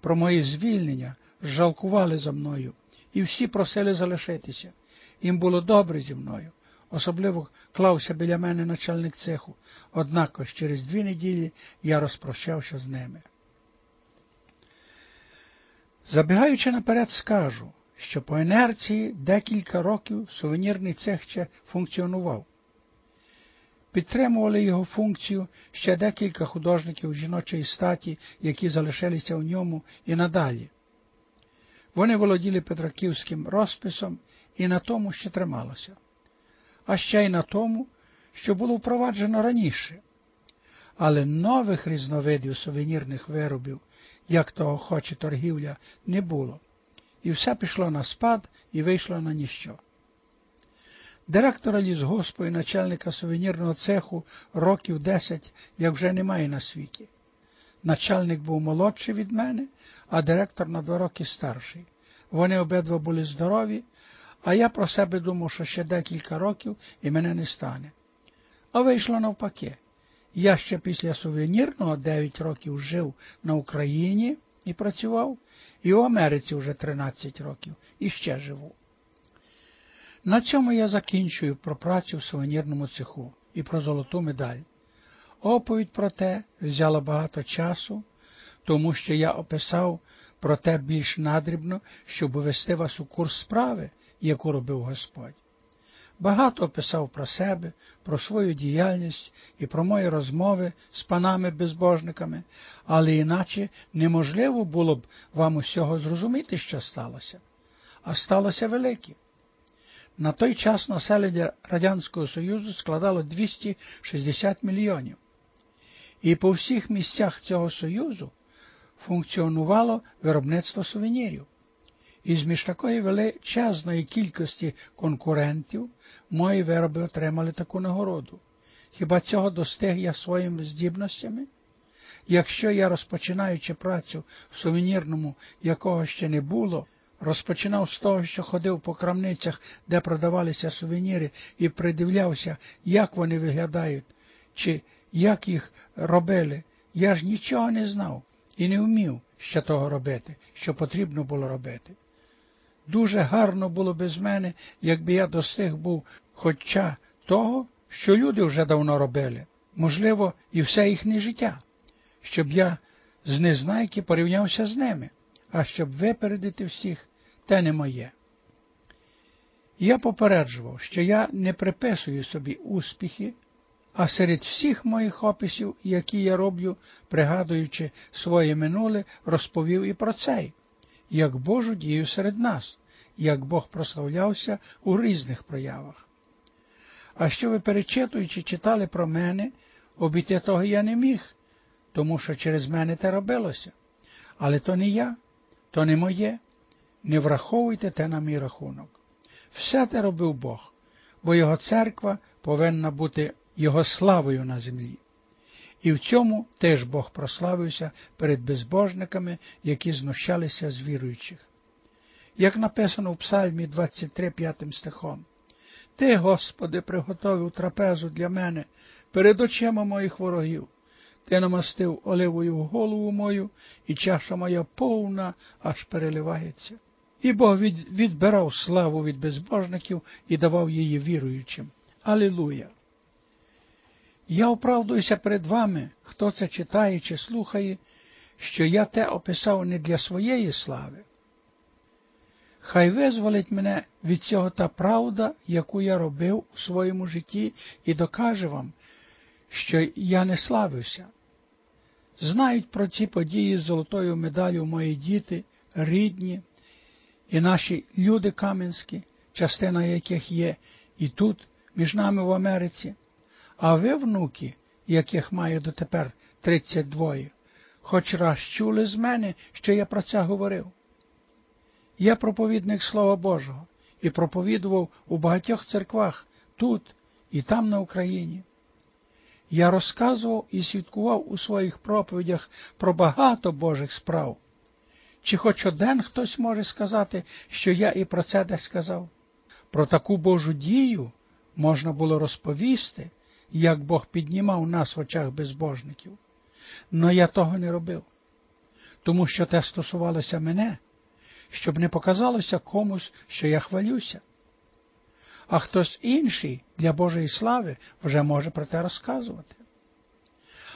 про моє звільнення, жалкували за мною, і всі просили залишитися. Їм було добре зі мною. Особливо клався біля мене начальник цеху, однак через дві неділі я розпрощався з ними. Забігаючи наперед, скажу, що по інерції декілька років сувенірний цех ще функціонував. Підтримували його функцію ще декілька художників жіночої статі, які залишилися в ньому і надалі. Вони володіли петраківським розписом і на тому, що трималося, а ще й на тому, що було впроваджено раніше. Але нових різновидів сувенірних виробів, як того хоче торгівля, не було, і все пішло на спад і вийшло на ніщо. Директора лісгоспу і начальника сувенірного цеху років десять, як вже немає на світі. Начальник був молодший від мене, а директор на два роки старший. Вони обидва були здорові, а я про себе думав, що ще декілька років і мене не стане. А вийшло навпаки. Я ще після сувенірного 9 років жив на Україні і працював, і в Америці вже 13 років і ще живу. На цьому я закінчую про працю в сувенірному цеху і про золоту медаль. Оповідь про те взяла багато часу, тому що я описав про те більш надрібно, щоб увести вас у курс справи, яку робив Господь. Багато описав про себе, про свою діяльність і про мої розмови з панами-безбожниками, але іначе неможливо було б вам усього зрозуміти, що сталося, а сталося велике. На той час населення Радянського Союзу складало 260 мільйонів. І по всіх місцях цього Союзу функціонувало виробництво сувенірів. Із між такої величезної кількості конкурентів мої вироби отримали таку нагороду. Хіба цього достиг я своїми здібностями? Якщо я, розпочинаючи працю в сувенірному, якого ще не було, розпочинав з того, що ходив по крамницях, де продавалися сувеніри, і придивлявся, як вони виглядають, чи як їх робили, я ж нічого не знав і не вмів ще того робити, що потрібно було робити. Дуже гарно було без мене, якби я достиг був хоча того, що люди вже давно робили, можливо, і все їхнє життя, щоб я з незнайки порівнявся з ними, а щоб випередити всіх, те не моє. Я попереджував, що я не приписую собі успіхи, а серед всіх моїх описів, які я роблю, пригадуючи своє минуле, розповів і про цей, як Божу дію серед нас, як Бог прославлявся у різних проявах. А що ви, перечитуючи, читали про мене, обійти того я не міг, тому що через мене те робилося. Але то не я, то не моє. Не враховуйте те на мій рахунок. Все те робив Бог, бо Його церква повинна бути Його славою на землі. І в цьому теж Бог прославився перед безбожниками, які знущалися з віруючих. Як написано в Псальмі 23, 5 стихом, Ти, Господи, приготовив трапезу для мене перед очима моїх ворогів. Ти намастив оливою голову мою, і чаша моя повна аж переливається. І Бог відбирав славу від безбожників і давав її віруючим. Алілуя! Я оправдуюся перед вами, хто це читає чи слухає, що я те описав не для своєї слави. Хай визволить мене від цього та правда, яку я робив у своєму житті, і докаже вам, що я не славився. Знають про ці події з золотою медаллю мої діти, рідні і наші люди кам'янські, частина яких є і тут, між нами в Америці. А ви, внуки, яких маю дотепер 32, хоч раз чули з мене, що я про це говорив. Я проповідник Слова Божого і проповідував у багатьох церквах тут і там на Україні. Я розказував і свідкував у своїх проповідях про багато Божих справ. Чи хоч один хтось може сказати, що я і про це десь сказав? Про таку Божу дію можна було розповісти, як Бог піднімав нас в очах безбожників. Но я того не робив. тому що те стосувалося мене, щоб не показалося комусь, що я хвалюся. А хтось інший для Божої слави вже може про те розказувати.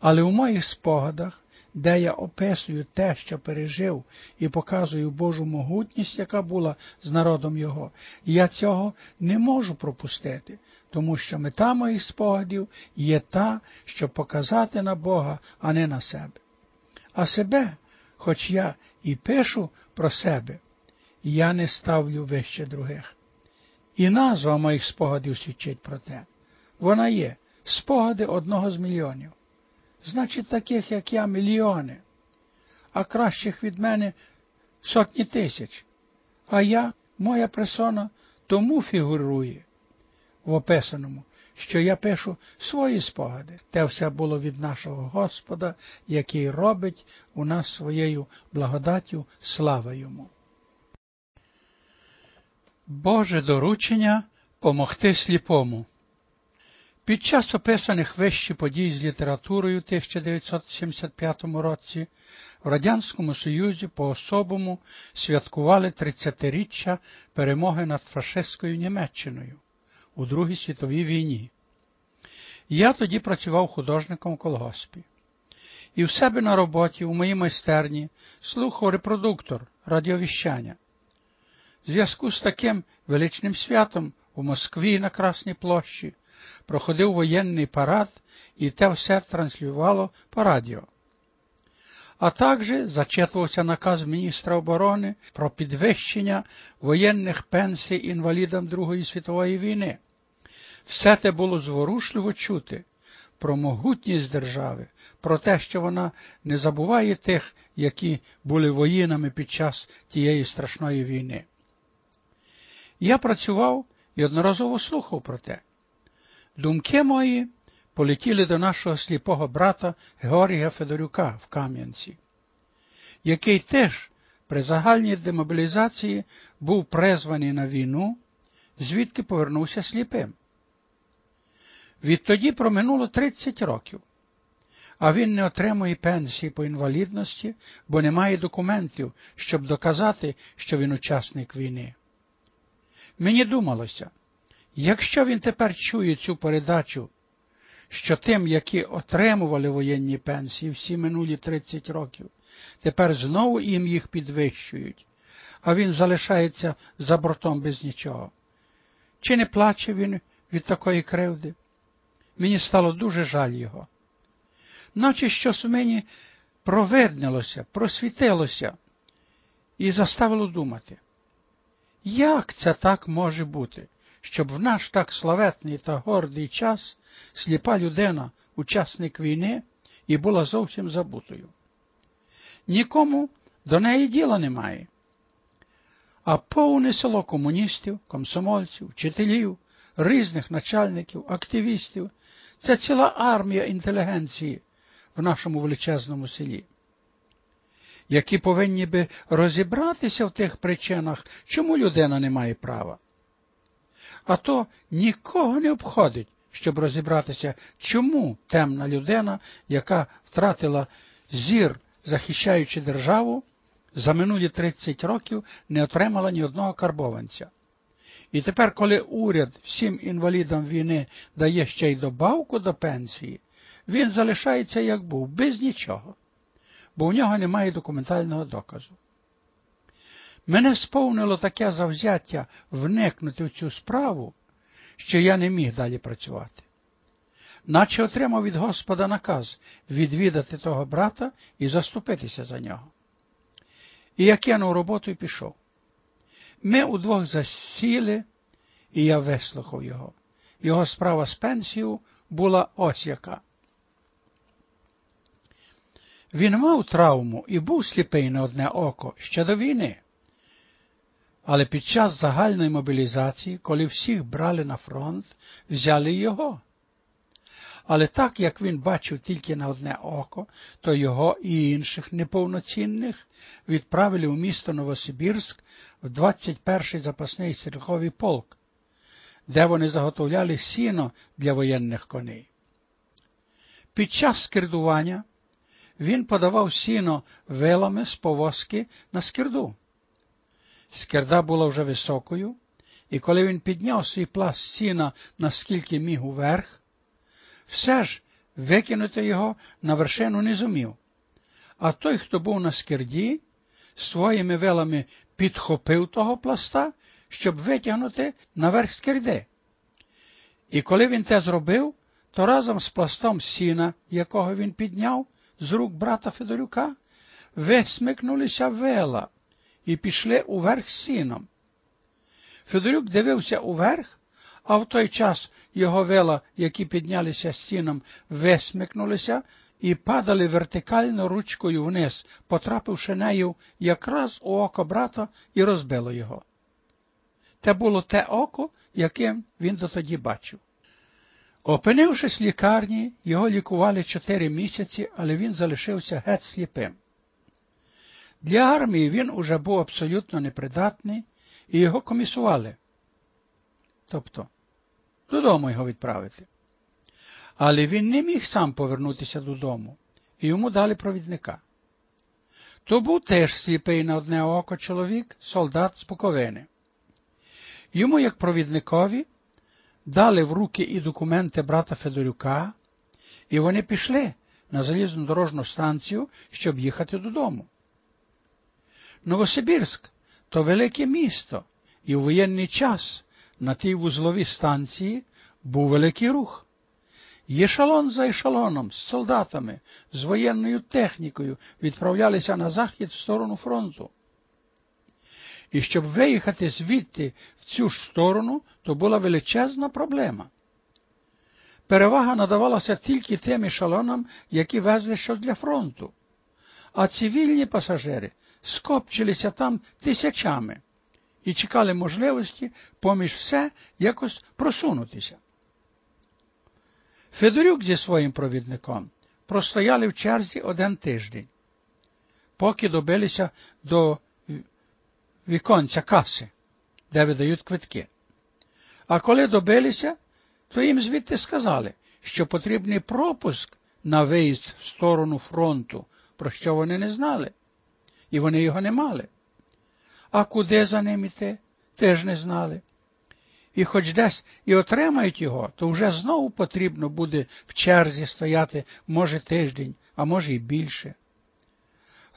Але у моїх спогадах, де я описую те, що пережив, і показую Божу могутність, яка була з народом Його, я цього не можу пропустити, тому що мета моїх спогадів є та, щоб показати на Бога, а не на себе. А себе, хоч я і пишу про себе, я не ставлю вище других. І назва моїх спогадів свідчить про те. Вона є спогади одного з мільйонів. Значить, таких, як я, мільйони, а кращих від мене сотні тисяч. А я, моя персона, тому фігурує в описаному, що я пишу свої спогади. Те все було від нашого Господа, який робить у нас своєю благодаттю слава йому. Боже доручення помогти сліпому. Під час описаних вищі подій з літературою в 1975 році в Радянському Союзі по особому святкували 30-річчя перемоги над фашистською Німеччиною у Другій світовій війні. Я тоді працював художником в колгоспі. І в себе на роботі у моїй майстерні слухав репродуктор радіовіщання. В зв'язку з таким величним святом у Москві на Красній площі проходив воєнний парад і те все транслювало по радіо. А також зачитувався наказ міністра оборони про підвищення воєнних пенсій інвалідам Другої світової війни. Все те було зворушливо чути про могутність держави, про те, що вона не забуває тих, які були воїнами під час тієї страшної війни. Я працював і одноразово слухав про те. Думки мої полетіли до нашого сліпого брата Георгія Федорюка в Кам'янці, який теж при загальній демобілізації був призваний на війну, звідки повернувся сліпим. Відтоді проминуло 30 років, а він не отримує пенсії по інвалідності, бо не має документів, щоб доказати, що він учасник війни. Мені думалося, якщо він тепер чує цю передачу, що тим, які отримували воєнні пенсії всі минулі 30 років, тепер знову їм їх підвищують, а він залишається за бортом без нічого. Чи не плаче він від такої кривди? Мені стало дуже жаль його. Наче щось у мені провиднилося, просвітилося і заставило думати. Як це так може бути, щоб в наш так славетний та гордий час сліпа людина, учасник війни, і була зовсім забутою? Нікому до неї діла немає. А повне село комуністів, комсомольців, вчителів, різних начальників, активістів це ціла армія інтелігенції в нашому величезному селі які повинні би розібратися в тих причинах, чому людина не має права. А то нікого не обходить, щоб розібратися, чому темна людина, яка втратила зір, захищаючи державу, за минулі 30 років не отримала ні одного карбованця. І тепер, коли уряд всім інвалідам війни дає ще й добавку до пенсії, він залишається як був, без нічого бо у нього немає документального доказу. Мене сповнило таке завзяття вникнути в цю справу, що я не міг далі працювати. Наче отримав від Господа наказ відвідати того брата і заступитися за нього. І я кинув роботу і пішов. Ми удвох засіли, і я вислухав його. Його справа з пенсією була ось яка. Він мав травму і був сліпий на одне око ще до війни. Але під час загальної мобілізації, коли всіх брали на фронт, взяли його. Але так як він бачив тільки на одне око, то його і інших неповноцінних відправили у місто Новосибірськ в 21-й запасний стрілковий полк, де вони заготовляли сіно для воєнних коней. Під час скердування він подавав сіно вилами з повозки на скирду. Скирда була вже високою, і коли він підняв свій пласт сіна наскільки міг уверх, все ж викинути його на вершину не зумів. А той, хто був на скирді, своїми вилами підхопив того пласта, щоб витягнути наверх скирди. І коли він те зробив, то разом з пластом сіна, якого він підняв з рук брата Федорюка, висмикнулися вела і пішли уверх сіном. Федорюк дивився уверх, а в той час його вела, які піднялися стіном, висмикнулися і падали вертикально ручкою вниз, потрапивши нею якраз у око брата і розбило його. Те було те око, яким він дотоді бачив. Опинившись в лікарні, його лікували чотири місяці, але він залишився геть сліпим. Для армії він уже був абсолютно непридатний, і його комісували. Тобто, додому його відправити. Але він не міг сам повернутися додому, і йому дали провідника. То був теж сліпий на одне око чоловік, солдат з Буковини. Йому, як провідникові, дали в руки і документи брата Федорюка, і вони пішли на залізну дорожну станцію, щоб їхати додому. Новосибірськ то велике місто, і у воєнний час на тій вузловій станції був великий рух. Єшалон за ешалоном, з солдатами, з воєнною технікою відправлялися на захід в сторону фронту. І щоб виїхати звідти в цю ж сторону, то була величезна проблема. Перевага надавалася тільки тим ешалонам, які везли щось для фронту, а цивільні пасажири скопчилися там тисячами і чекали можливості поміж все якось просунутися. Федорюк зі своїм провідником простояли в черзі один тиждень, поки добилися до віконця каси, де видають квитки. А коли добилися, то їм звідти сказали, що потрібний пропуск на виїзд в сторону фронту, про що вони не знали, і вони його не мали. А куди за ним іти, теж не знали. І хоч десь і отримають його, то вже знову потрібно буде в черзі стояти, може, тиждень, а може і більше.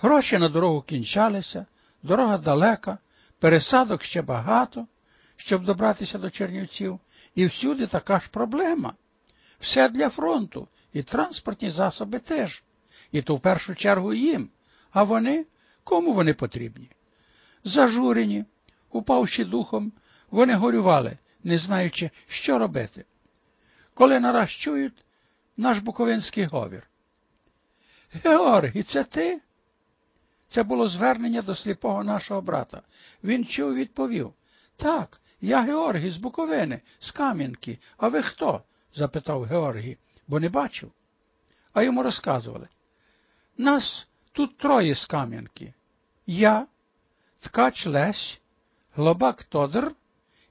Гроші на дорогу кінчалися, дорога далека, пересадок ще багато, щоб добратися до Чернівців, і всюди така ж проблема. Все для фронту, і транспортні засоби теж, і то в першу чергу їм, а вони кому вони потрібні? Зажурені, упавши духом, вони горювали, не знаючи, що робити. Коли нараз чують наш буковинський говір. Георгій, це ти? Це було звернення до сліпого нашого брата. Він чув відповів Так, я Георгій з Буковини, з Кам'янки. А ви хто? запитав Георгій, бо не бачив. А йому розказували. Нас тут троє з Кам'янки. Я, ткач Лесь, Глобак Тодор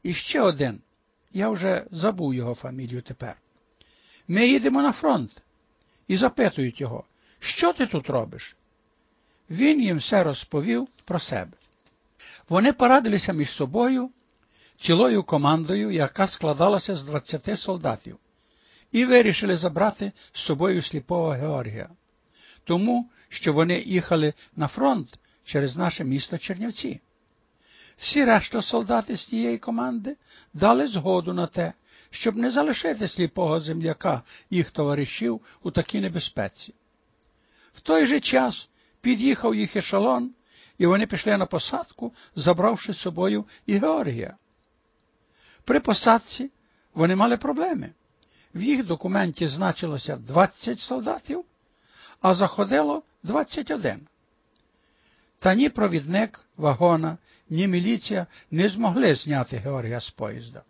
і ще один. Я вже забув його фамілію тепер. Ми їдемо на фронт і запитують його, що ти тут робиш? Він їм все розповів про себе. Вони порадилися між собою цілою командою, яка складалася з 20 солдатів, і вирішили забрати з собою сліпого Георгія, тому що вони їхали на фронт через наше місто Чернівці. Всі решта солдати з тієї команди дали згоду на те, щоб не залишити сліпого земляка їх товаришів у такій небезпеці. В той же час під'їхав їх ешелон, і вони пішли на посадку, забравши з собою і Георгія. При посадці вони мали проблеми. В їх документі значилося 20 солдатів, а заходило 21. Та ні провідник вагона, ні міліція не змогли зняти Георгія з поїзда.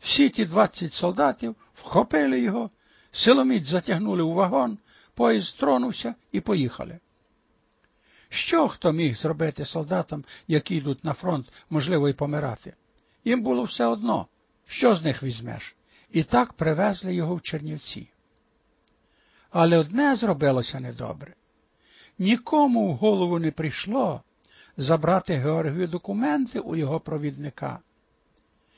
Всі ті 20 солдатів вхопили його, силоміць затягнули у вагон, поїзд тронувся і поїхали. Що хто міг зробити солдатам, які йдуть на фронт, можливо, і помирати? Їм було все одно, що з них візьмеш. І так привезли його в Чернівці. Але одне зробилося недобре. Нікому в голову не прийшло забрати Георгію документи у його провідника.